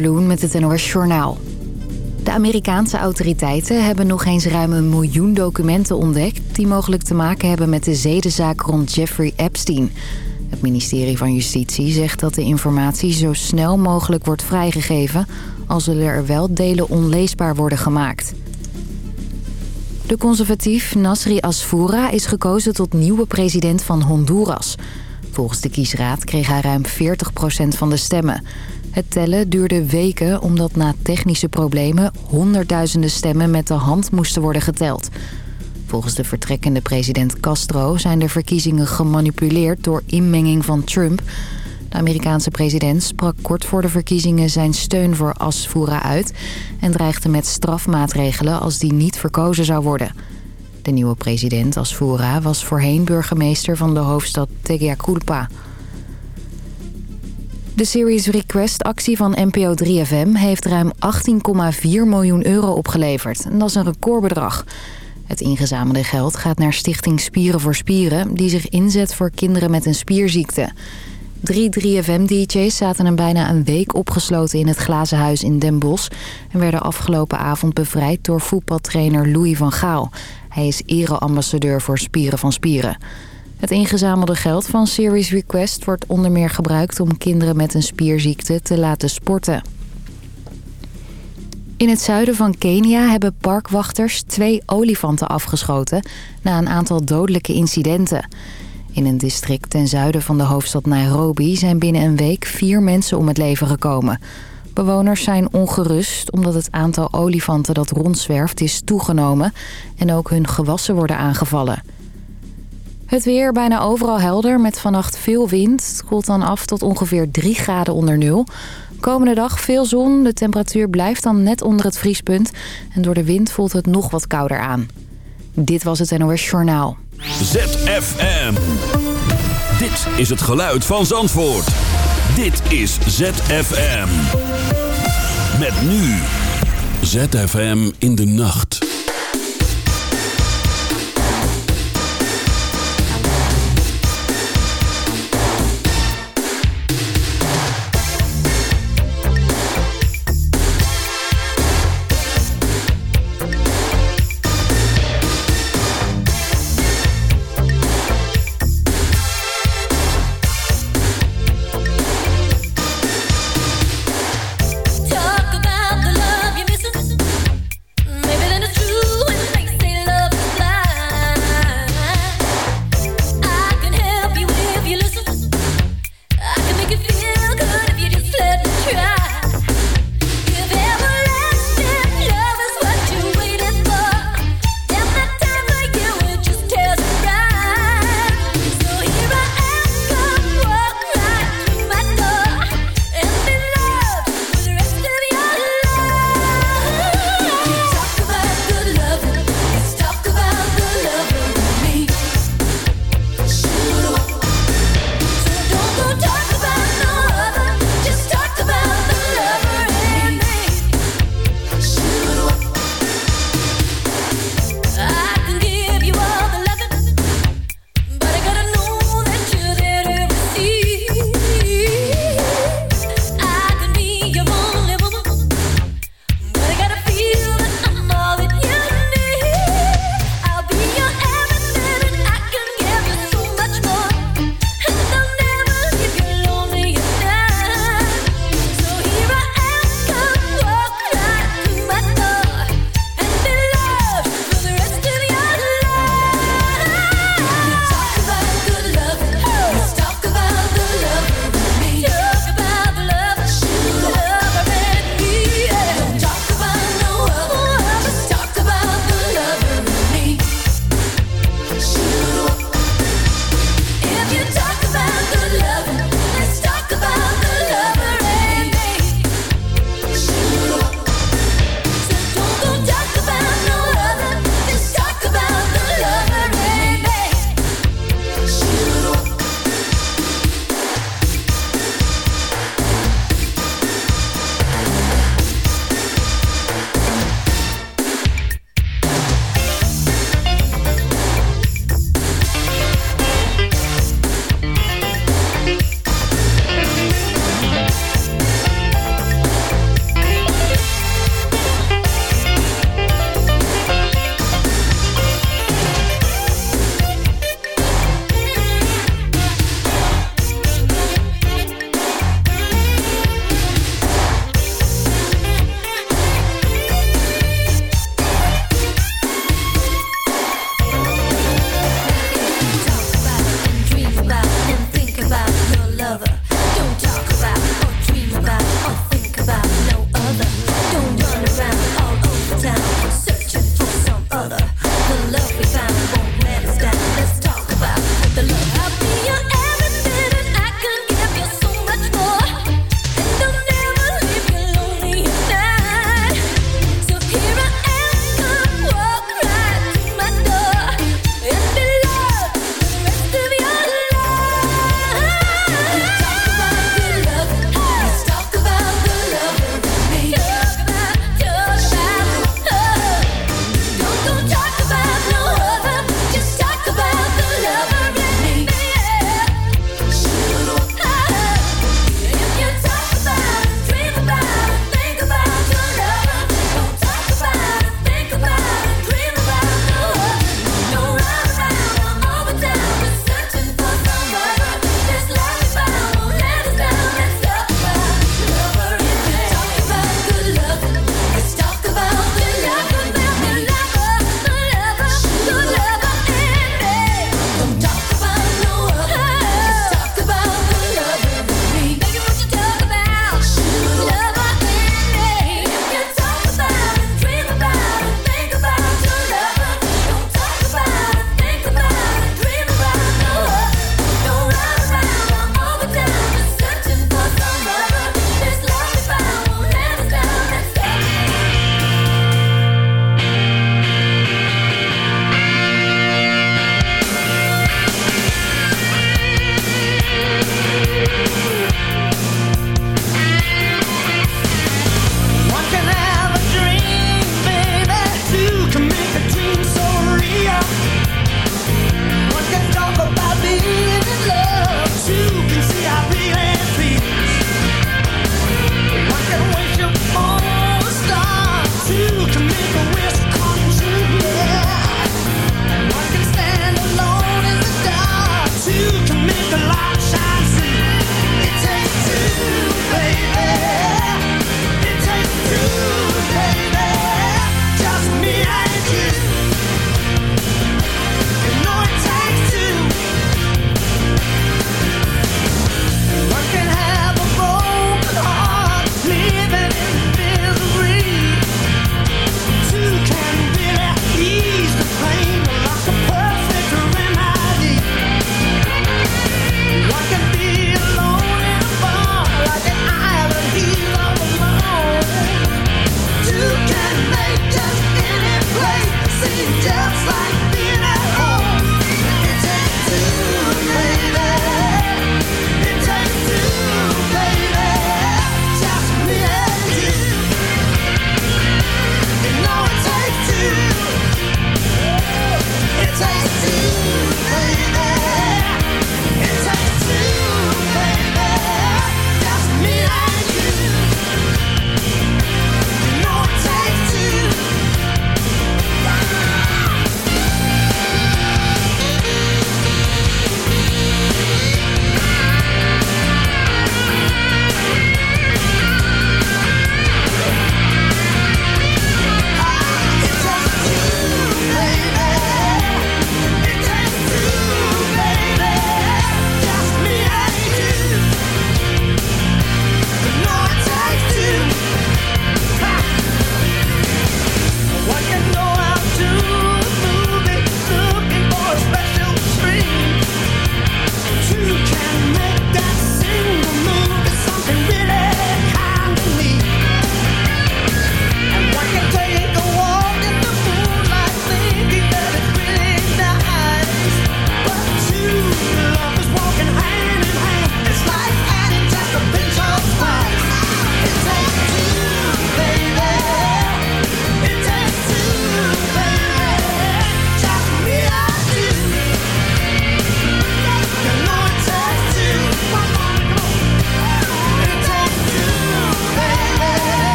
Bloen met het NOS Journaal. De Amerikaanse autoriteiten hebben nog eens ruim een miljoen documenten ontdekt... die mogelijk te maken hebben met de zedenzaak rond Jeffrey Epstein. Het ministerie van Justitie zegt dat de informatie zo snel mogelijk wordt vrijgegeven... al zullen er wel delen onleesbaar worden gemaakt. De conservatief Nasri Asfoura is gekozen tot nieuwe president van Honduras. Volgens de kiesraad kreeg hij ruim 40% van de stemmen... Het tellen duurde weken omdat na technische problemen honderdduizenden stemmen met de hand moesten worden geteld. Volgens de vertrekkende president Castro zijn de verkiezingen gemanipuleerd door inmenging van Trump. De Amerikaanse president sprak kort voor de verkiezingen zijn steun voor Asfoura uit... en dreigde met strafmaatregelen als die niet verkozen zou worden. De nieuwe president Asfoura was voorheen burgemeester van de hoofdstad Tegucigalpa. De Series Request actie van NPO 3FM heeft ruim 18,4 miljoen euro opgeleverd. En dat is een recordbedrag. Het ingezamelde geld gaat naar stichting Spieren voor Spieren... die zich inzet voor kinderen met een spierziekte. Drie 3FM-dj's zaten een bijna een week opgesloten in het glazen huis in Den Bosch... en werden afgelopen avond bevrijd door voetbaltrainer Louis van Gaal. Hij is ereambassadeur voor Spieren van Spieren. Het ingezamelde geld van Series Request wordt onder meer gebruikt om kinderen met een spierziekte te laten sporten. In het zuiden van Kenia hebben parkwachters twee olifanten afgeschoten na een aantal dodelijke incidenten. In een district ten zuiden van de hoofdstad Nairobi zijn binnen een week vier mensen om het leven gekomen. Bewoners zijn ongerust omdat het aantal olifanten dat rondzwerft is toegenomen en ook hun gewassen worden aangevallen. Het weer bijna overal helder met vannacht veel wind. Het koelt dan af tot ongeveer 3 graden onder nul. Komende dag veel zon. De temperatuur blijft dan net onder het vriespunt. En door de wind voelt het nog wat kouder aan. Dit was het NOS Journaal. ZFM. Dit is het geluid van Zandvoort. Dit is ZFM. Met nu. ZFM in de nacht.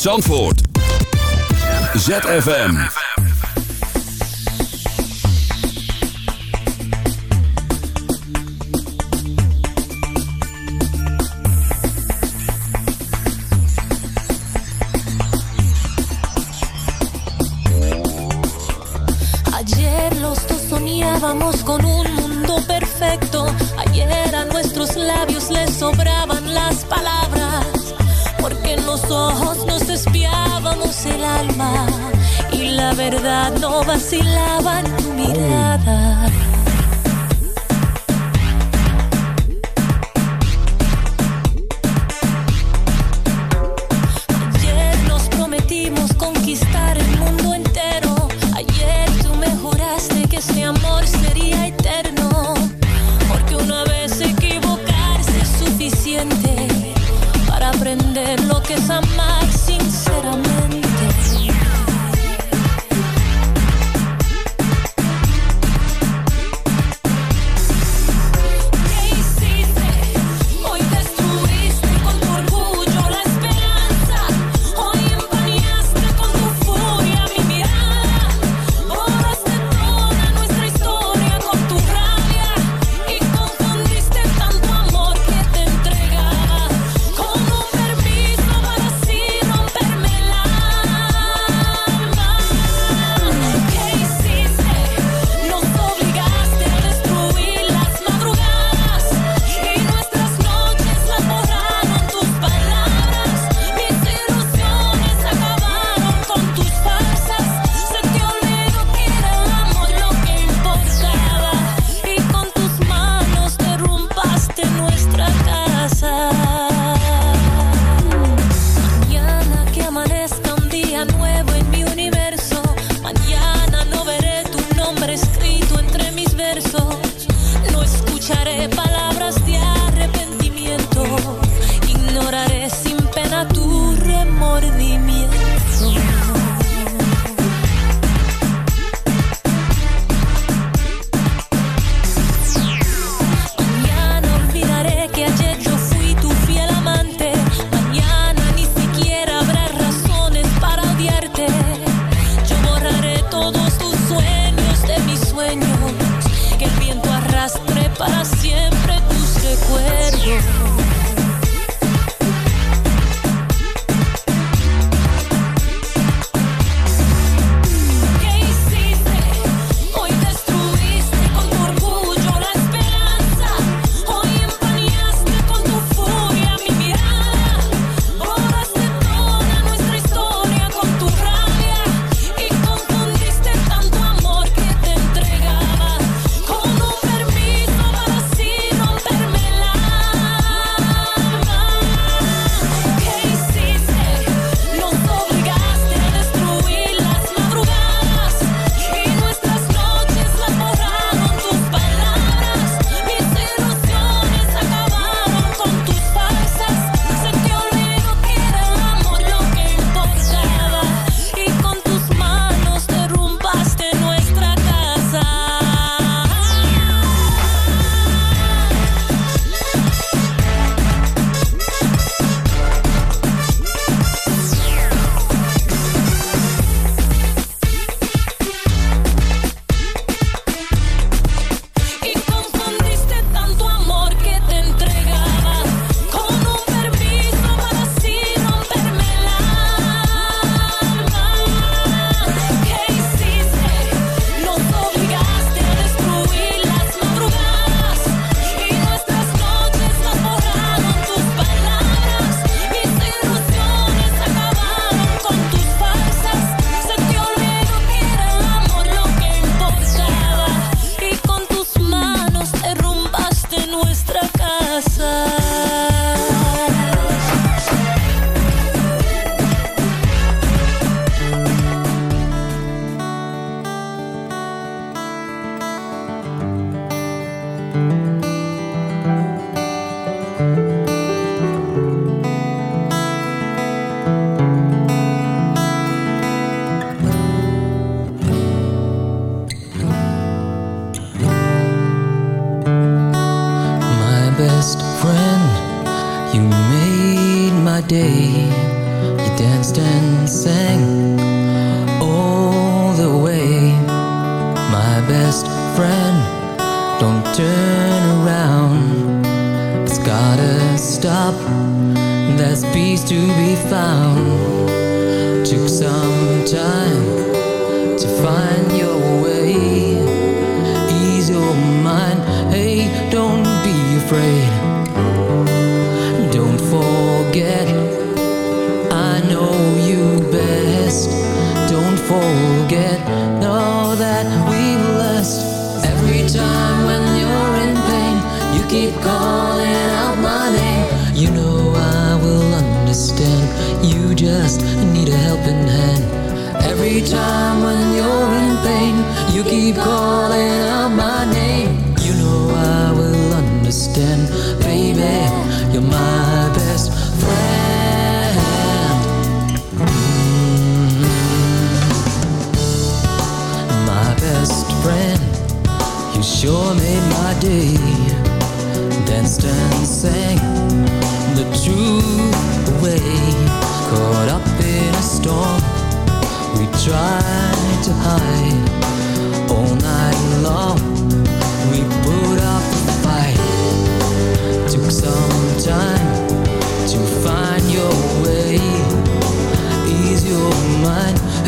Zandvoort. ZFM. si la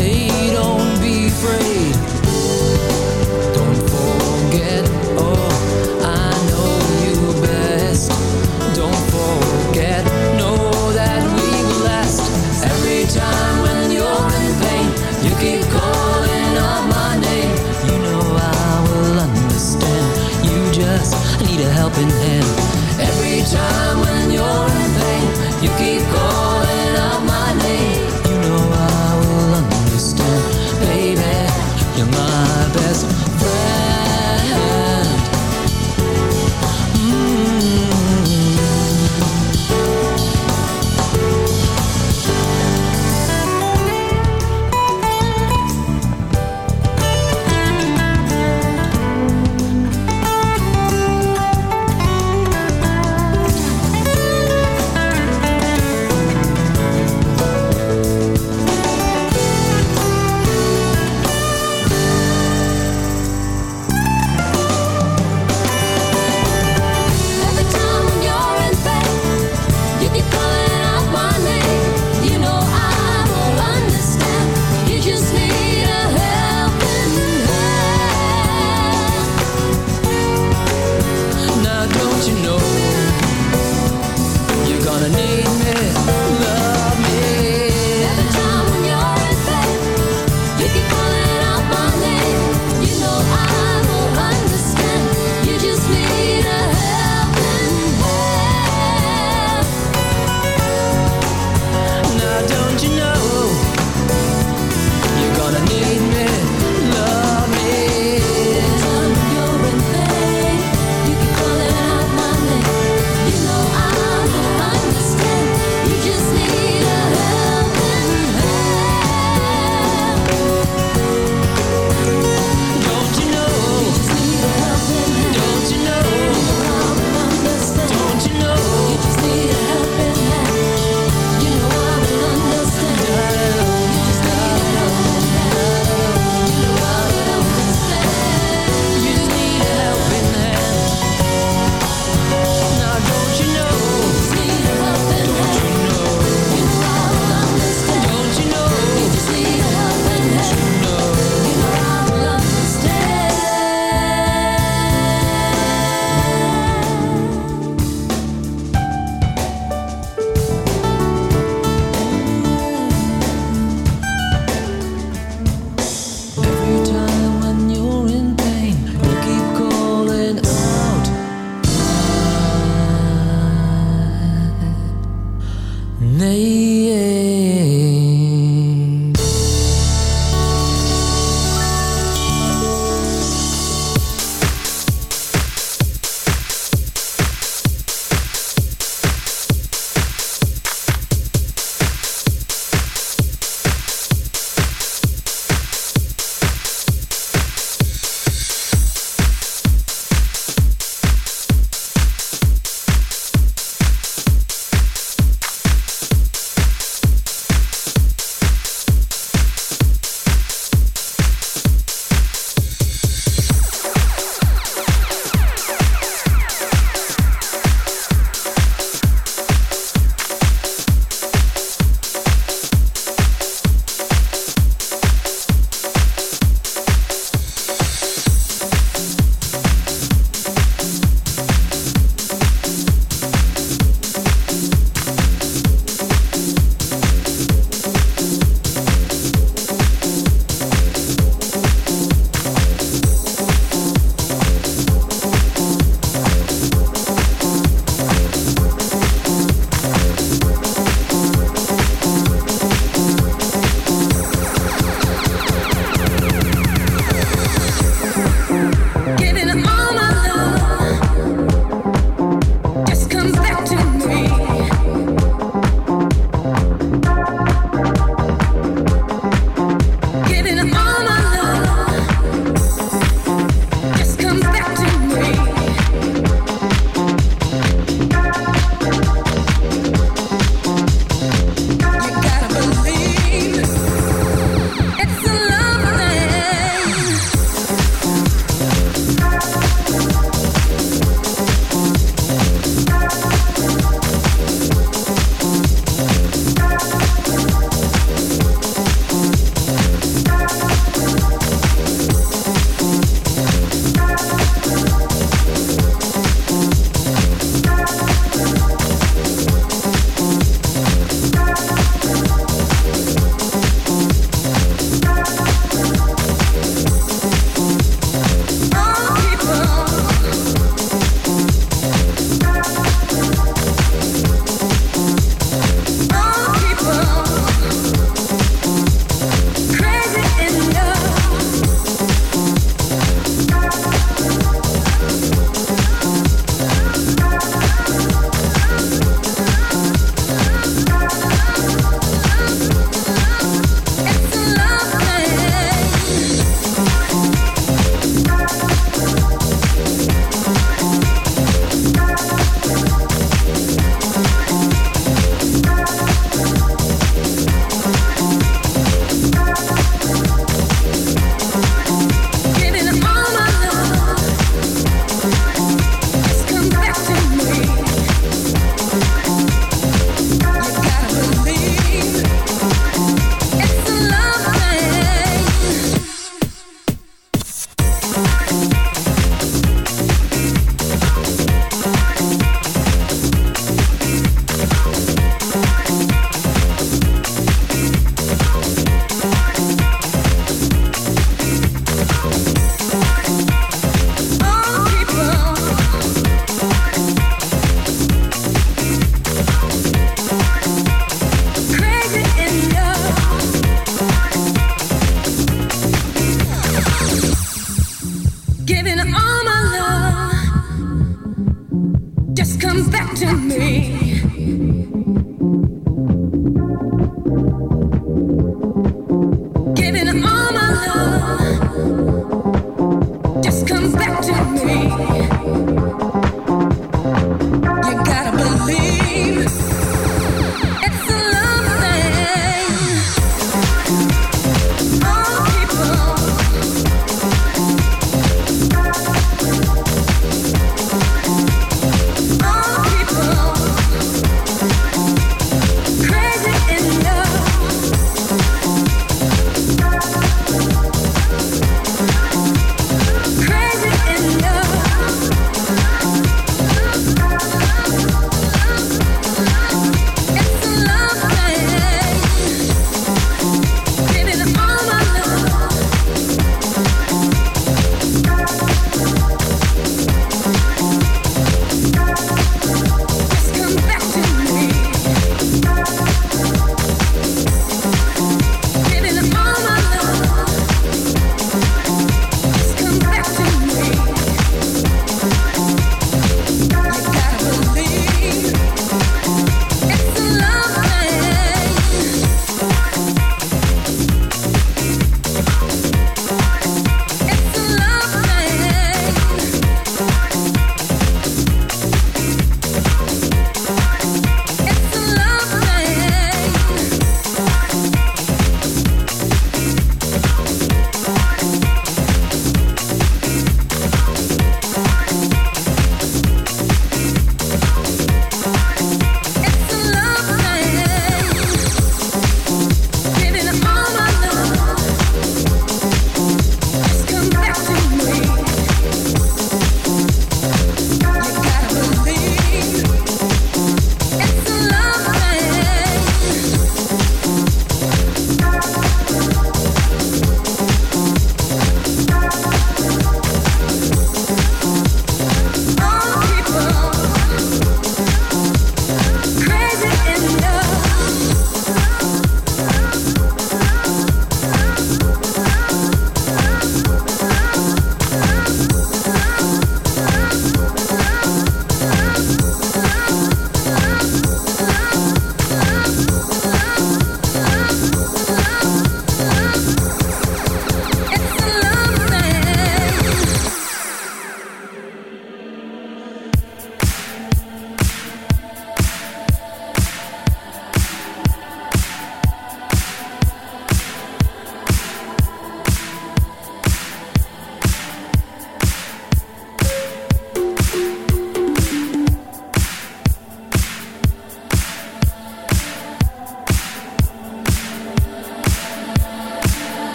Hey,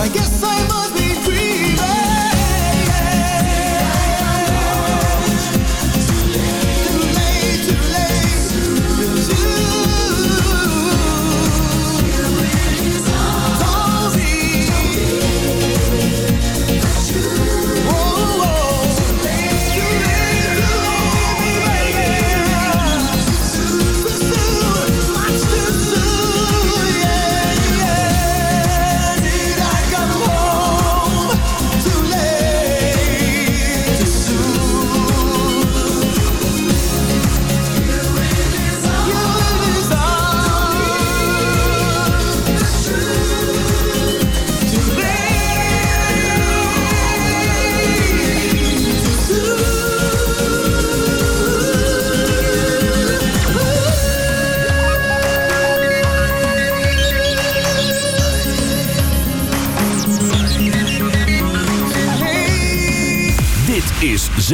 I guess I must be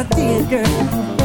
my dear girl.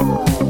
Whoa.